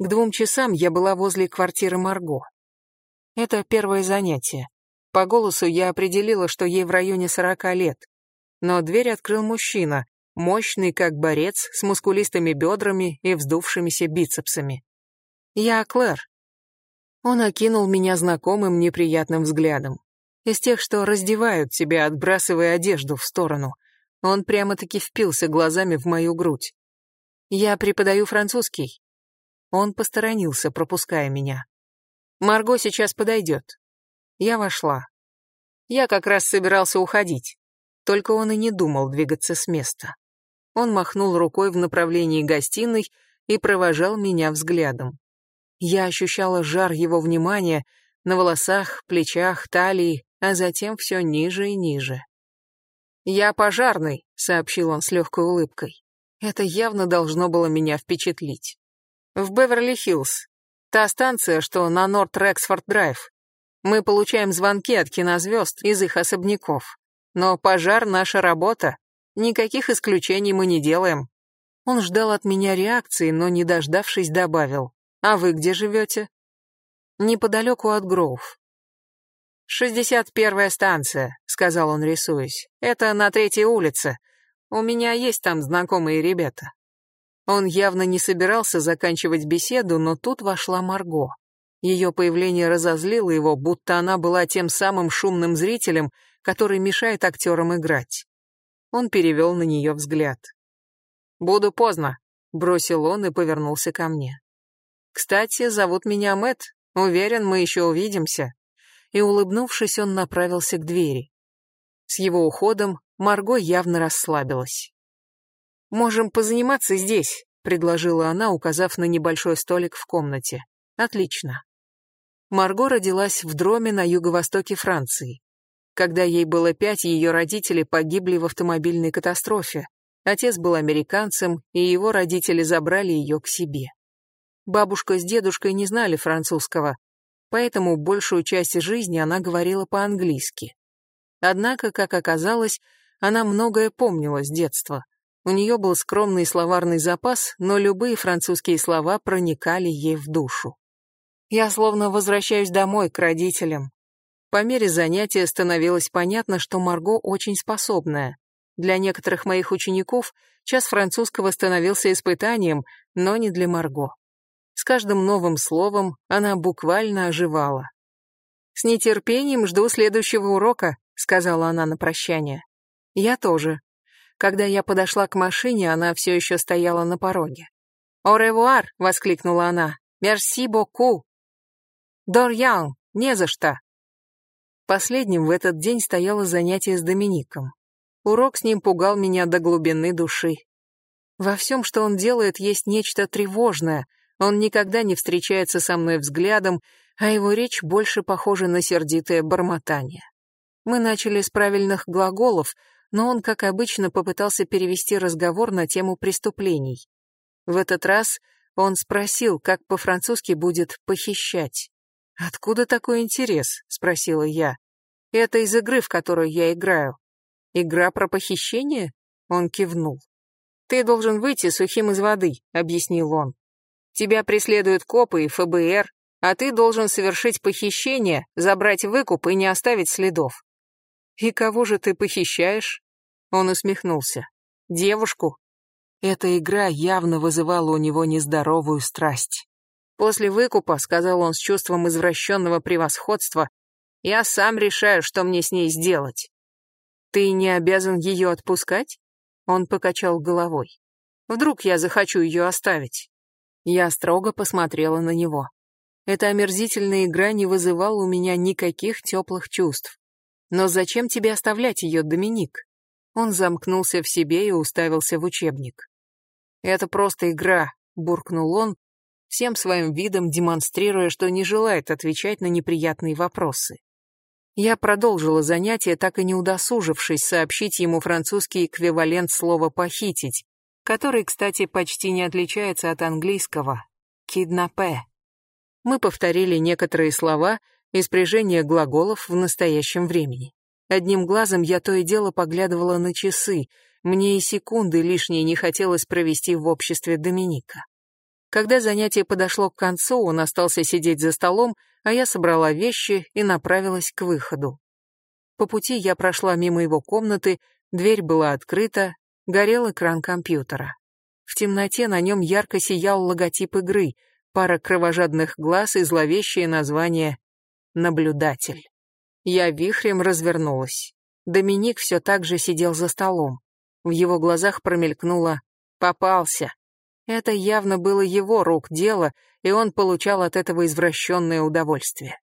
К двум часам я была возле квартиры Марго. Это первое занятие. По голосу я определила, что ей в районе сорока лет. Но дверь открыл мужчина, мощный как борец, с мускулистыми бедрами и вздувшимися бицепсами. «Я Клэр». Он окинул меня знакомым неприятным взглядом. Из тех, что раздевают тебя, отбрасывая одежду в сторону. Он прямо-таки впился глазами в мою грудь. «Я преподаю французский». Он посторонился, пропуская меня. «Марго сейчас подойдет». Я вошла. Я как раз собирался уходить. Только он и не думал двигаться с места. Он махнул рукой в направлении гостиной и провожал меня взглядом. Я ощущала жар его внимания на волосах, плечах, талии, а затем все ниже и ниже. «Я пожарный», — сообщил он с легкой улыбкой. Это явно должно было меня впечатлить. «В Беверли-Хиллз. Та станция, что на Норт-Рексфорд-Драйв. Мы получаем звонки от кинозвезд из их особняков. Но пожар — наша работа. Никаких исключений мы не делаем». Он ждал от меня реакции, но, не дождавшись, добавил. «А вы где живете?» «Неподалеку от Гроув. «Шестьдесят первая станция», — сказал он, рисуясь. «Это на третьей улице. У меня есть там знакомые ребята». Он явно не собирался заканчивать беседу, но тут вошла Марго. Ее появление разозлило его, будто она была тем самым шумным зрителем, который мешает актерам играть. Он перевел на нее взгляд. «Буду поздно», — бросил он и повернулся ко мне. «Кстати, зовут меня Мэт. Уверен, мы еще увидимся» и, улыбнувшись, он направился к двери. С его уходом Марго явно расслабилась. «Можем позаниматься здесь», — предложила она, указав на небольшой столик в комнате. «Отлично». Марго родилась в Дроме на юго-востоке Франции. Когда ей было пять, ее родители погибли в автомобильной катастрофе. Отец был американцем, и его родители забрали ее к себе. Бабушка с дедушкой не знали французского, поэтому большую часть жизни она говорила по-английски. Однако, как оказалось, она многое помнила с детства. У нее был скромный словарный запас, но любые французские слова проникали ей в душу. Я словно возвращаюсь домой к родителям. По мере занятия становилось понятно, что Марго очень способная. Для некоторых моих учеников час французского становился испытанием, но не для Марго. С каждым новым словом она буквально оживала. «С нетерпением жду следующего урока», — сказала она на прощание. «Я тоже». Когда я подошла к машине, она все еще стояла на пороге. «О ревуар!» — воскликнула она. «Мерси боку!» «Дорьян! Не за что!» Последним в этот день стояло занятие с Домиником. Урок с ним пугал меня до глубины души. Во всем, что он делает, есть нечто тревожное, он никогда не встречается со мной взглядом, а его речь больше похожа на сердитое бормотание. Мы начали с правильных глаголов, но он, как обычно, попытался перевести разговор на тему преступлений. В этот раз он спросил, как по-французски будет «похищать». «Откуда такой интерес?» — спросила я. «Это из игры, в которую я играю». «Игра про похищение?» Он кивнул. «Ты должен выйти сухим из воды», — объяснил он. Тебя преследуют копы и ФБР, а ты должен совершить похищение, забрать выкуп и не оставить следов. И кого же ты похищаешь? Он усмехнулся. Девушку. Эта игра явно вызывала у него нездоровую страсть. После выкупа, сказал он с чувством извращенного превосходства, я сам решаю, что мне с ней сделать. Ты не обязан ее отпускать? Он покачал головой. Вдруг я захочу ее оставить. Я строго посмотрела на него. Эта омерзительная игра не вызывала у меня никаких теплых чувств. Но зачем тебе оставлять ее, Доминик? Он замкнулся в себе и уставился в учебник. Это просто игра, буркнул он, всем своим видом демонстрируя, что не желает отвечать на неприятные вопросы. Я продолжила занятие, так и не удосужившись сообщить ему французский эквивалент слова «похитить», который, кстати, почти не отличается от английского «киднапе». Мы повторили некоторые слова и спряжение глаголов в настоящем времени. Одним глазом я то и дело поглядывала на часы, мне и секунды лишней не хотелось провести в обществе Доминика. Когда занятие подошло к концу, он остался сидеть за столом, а я собрала вещи и направилась к выходу. По пути я прошла мимо его комнаты, дверь была открыта, горел экран компьютера. В темноте на нем ярко сиял логотип игры, пара кровожадных глаз и зловещее название «Наблюдатель». Я вихрем развернулась. Доминик все так же сидел за столом. В его глазах промелькнуло «попался». Это явно было его рук дело, и он получал от этого извращенное удовольствие.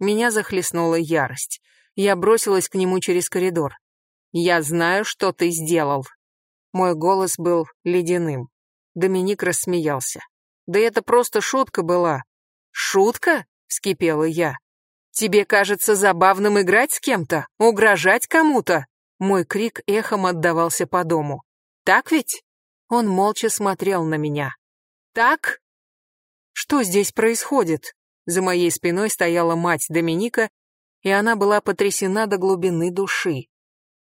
Меня захлестнула ярость. Я бросилась к нему через коридор. «Я знаю, что ты сделал», мой голос был ледяным. Доминик рассмеялся. «Да это просто шутка была». «Шутка?» — вскипела я. «Тебе кажется забавным играть с кем-то? Угрожать кому-то?» Мой крик эхом отдавался по дому. «Так ведь?» Он молча смотрел на меня. «Так?» «Что здесь происходит?» За моей спиной стояла мать Доминика, и она была потрясена до глубины души.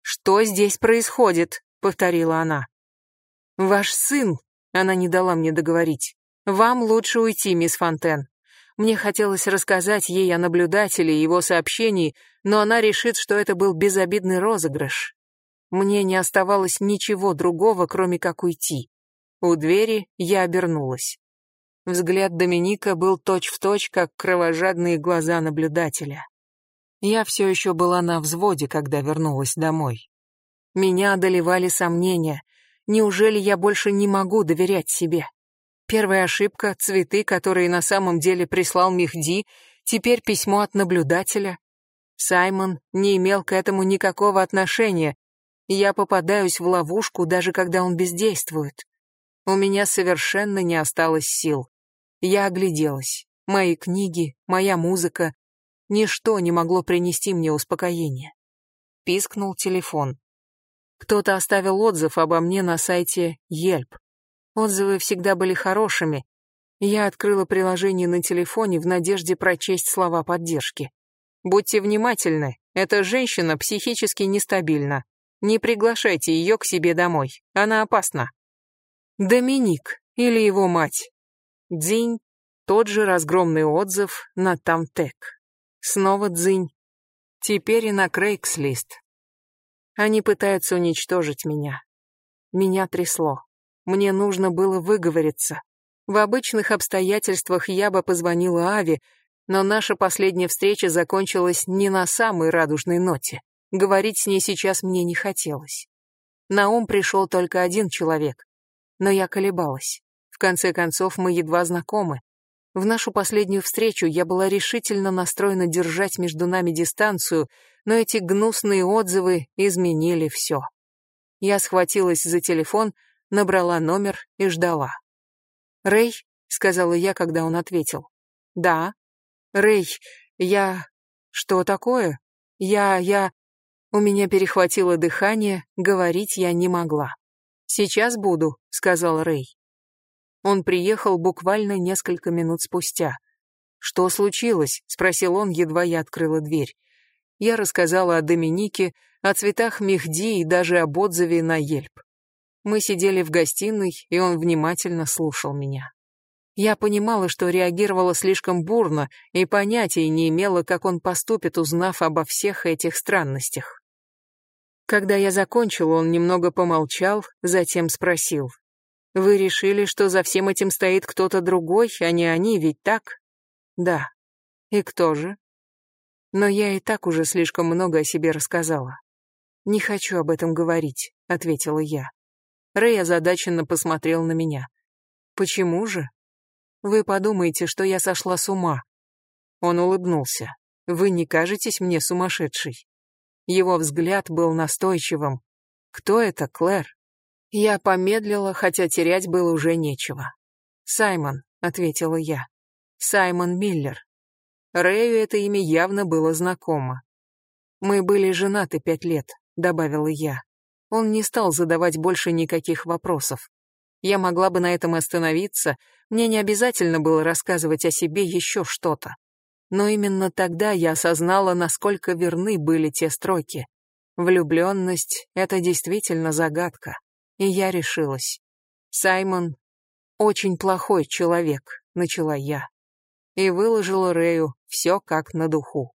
«Что здесь происходит?» повторила она. Ваш сын, она не дала мне договорить. Вам лучше уйти, мисс Фонтен. Мне хотелось рассказать ей о наблюдателе и его сообщении, но она решит, что это был безобидный розыгрыш. Мне не оставалось ничего другого, кроме как уйти. У двери я обернулась. Взгляд Доминика был точь-в-точь, точь, как кровожадные глаза наблюдателя. Я все еще была на взводе, когда вернулась домой. Меня одолевали сомнения. Неужели я больше не могу доверять себе? Первая ошибка — цветы, которые на самом деле прислал Мехди, теперь письмо от наблюдателя. Саймон не имел к этому никакого отношения. Я попадаюсь в ловушку, даже когда он бездействует. У меня совершенно не осталось сил. Я огляделась. Мои книги, моя музыка. Ничто не могло принести мне успокоение. Пискнул телефон. Кто-то оставил отзыв обо мне на сайте Yelp. Отзывы всегда были хорошими. Я открыла приложение на телефоне в надежде прочесть слова поддержки. Будьте внимательны, эта женщина психически нестабильна. Не приглашайте ее к себе домой, она опасна. Доминик или его мать. Дзинь, тот же разгромный отзыв на Тамтек. Снова дзинь. Теперь и на Крейгслист. Они пытаются уничтожить меня. Меня трясло. Мне нужно было выговориться. В обычных обстоятельствах я бы позвонила Ави, но наша последняя встреча закончилась не на самой радужной ноте. Говорить с ней сейчас мне не хотелось. На ум пришел только один человек. Но я колебалась. В конце концов, мы едва знакомы. В нашу последнюю встречу я была решительно настроена держать между нами дистанцию, но эти гнусные отзывы изменили все. Я схватилась за телефон, набрала номер и ждала. «Рэй», — сказала я, когда он ответил. «Да». «Рэй, я...» «Что такое?» «Я... я...» У меня перехватило дыхание, говорить я не могла. «Сейчас буду», — сказал Рэй. Он приехал буквально несколько минут спустя. «Что случилось?» — спросил он, едва я открыла дверь. Я рассказала о Доминике, о цветах Мехди и даже об отзыве на Ельп. Мы сидели в гостиной, и он внимательно слушал меня. Я понимала, что реагировала слишком бурно и понятия не имела, как он поступит, узнав обо всех этих странностях. Когда я закончила, он немного помолчал, затем спросил. Вы решили, что за всем этим стоит кто-то другой, а не они, ведь так? Да. И кто же? Но я и так уже слишком много о себе рассказала. Не хочу об этом говорить, ответила я. Рэй озадаченно посмотрел на меня. Почему же? Вы подумаете, что я сошла с ума. Он улыбнулся. Вы не кажетесь мне сумасшедшей. Его взгляд был настойчивым. Кто это, Клэр? Я помедлила, хотя терять было уже нечего. «Саймон», — ответила я. «Саймон Миллер». Рэю это имя явно было знакомо. «Мы были женаты пять лет», — добавила я. Он не стал задавать больше никаких вопросов. Я могла бы на этом остановиться, мне не обязательно было рассказывать о себе еще что-то. Но именно тогда я осознала, насколько верны были те строки. Влюбленность — это действительно загадка. И я решилась. Саймон, очень плохой человек», — начала я. И выложила Рэю все как на духу.